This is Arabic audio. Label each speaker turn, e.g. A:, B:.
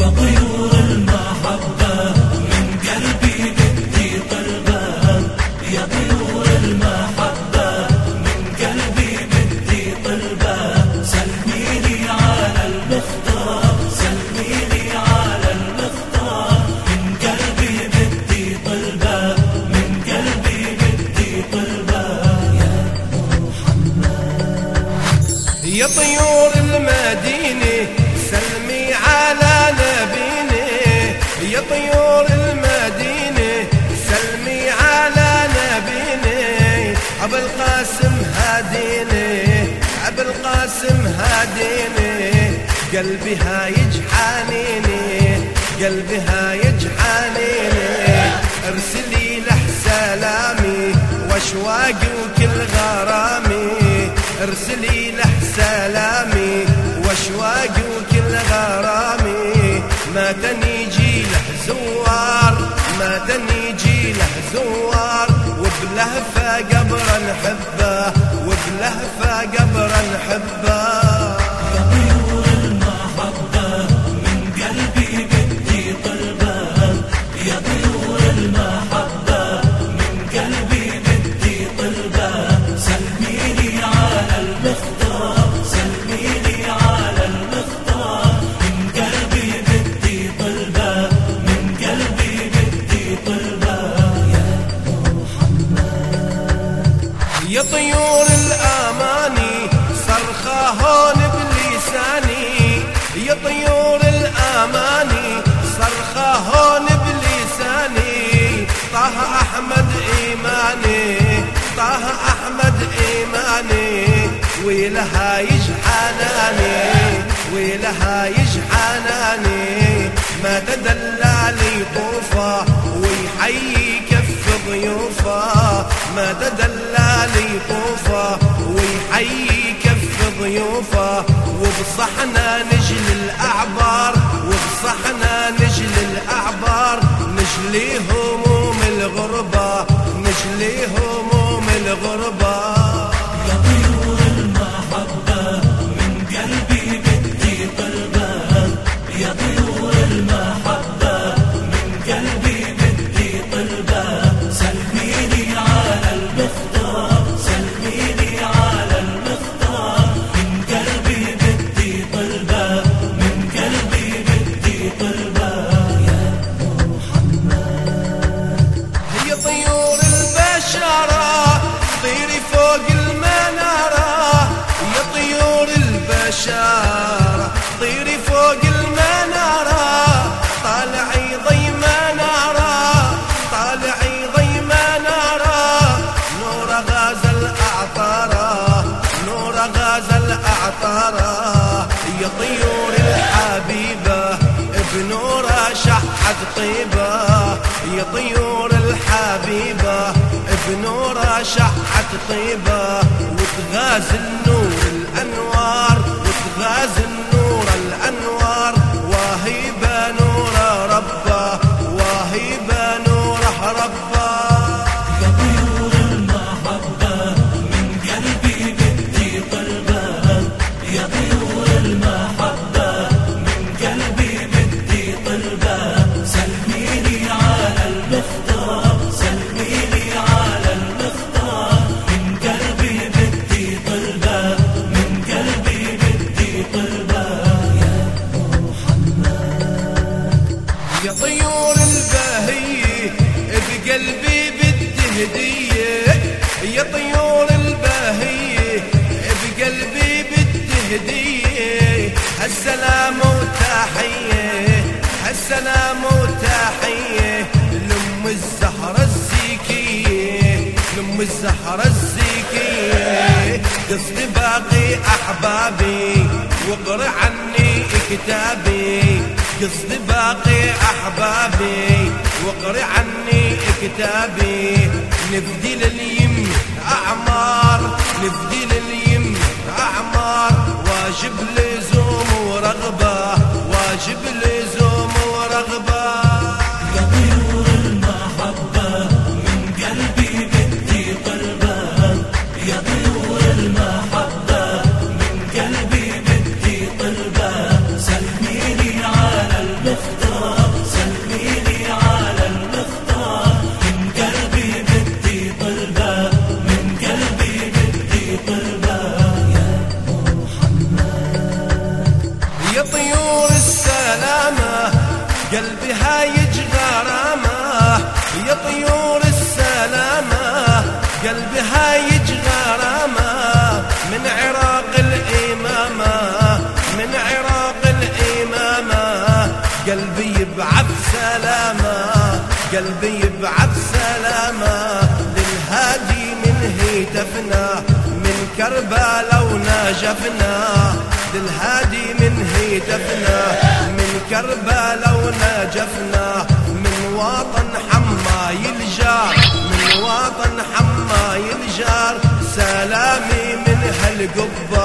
A: يا طيور المحبة من قلبي بدي طلبان يا طيور المحبة من قلبي بدي طلبان سلميني على المختار يا
B: طيور المدينة سلمي على نبينا. يا طيور المدينة سلمي على نبينا. أبو القاسم هادينا أبو القاسم هادينا. قلبي هايج حنيني قلبي هايج حنيني ارسلي له سلامي واشواقي وكل غرامي. ارسلي ما تنيجي له زوار؟ وبلهفة قبر نحبه وبلهفة قبر نحبه. احمد إيماني ويلها يجحناني ويلها يجحناني. ما تدلالي طوفة ويحيي كف ضيوفة. ما تدلالي طوفة ويحيي كف ضيوفة. وبصحنا نجل الأعبار وبصحنا نجل الأعبار. شحت طيبة يا طيور الحبيبة بنورة شحت طيبة وتغازل نور الأنوار وتغازل لأم الزهرة الزيكية قصدي باقي أحبابي واقرأ عني كتابي. قصدي باقي أحبابي واقرأ عني كتابي. نفدي لليم أعمار نفدي لليم أعمار. واجب لزوم ورغبة واجب لزوم طيور السلامة قلبها يجغرامة
A: يا طيور السلامة قلبها يجغرامة من عراق الإمامة من عراق الإمامة.
B: قلبي يبعث سلامة قلبي يبعث سلامة. للهادي من هيتفنا من كربلاء ونجفنا هيتفنا من كربلاء ونجفنا من وطن حماي الجار من وطن من هالقبة سلامي من هالقبة